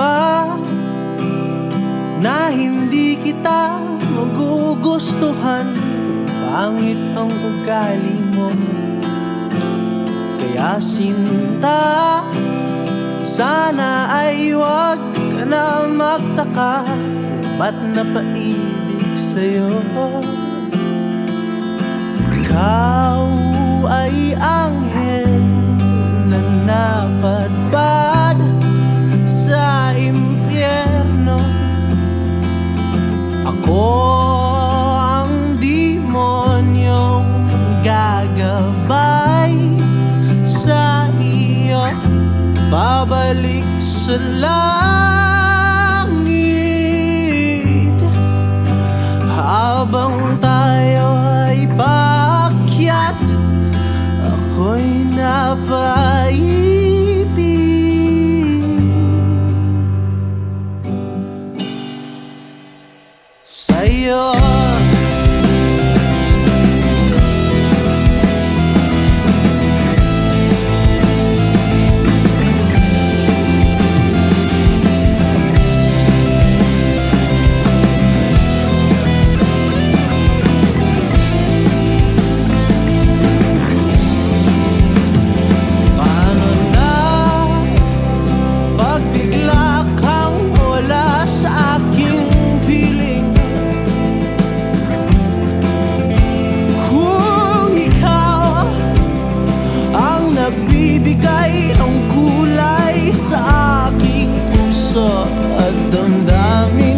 ba na hindi kita magugustuhan pangit ang ugali mo? Kaya sinta, sana ay wag ka na magtaka kung ba't napaibig sa'yo. Ikaw Ako ang demonyong gagabay sa iyo. Babalik sa langit. Habang tayo ay paakyat Ako'y napaibig Sa'yo nagbibigay ng kulay sa aking puso at damdamin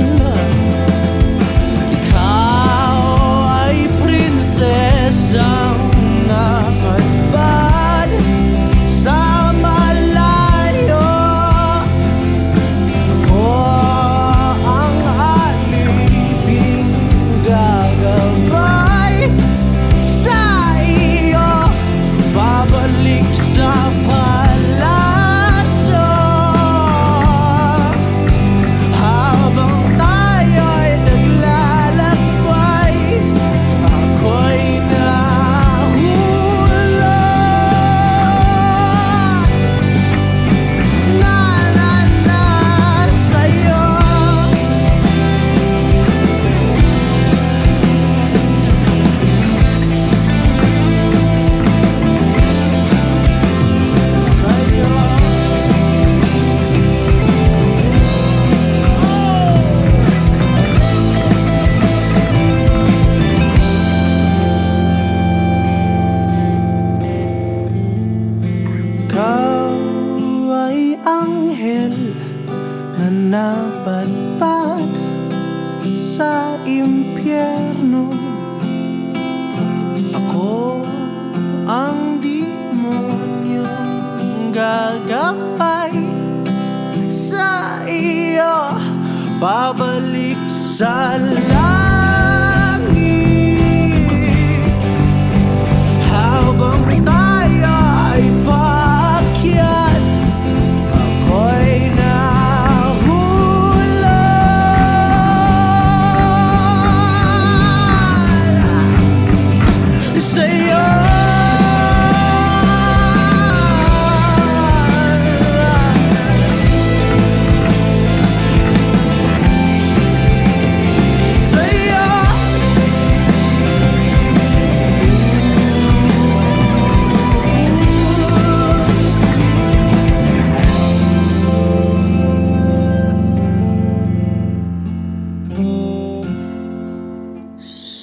napadpad sa impyerno. Ako ang demonyong gagapay sa iyo. Babalik sa langit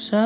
在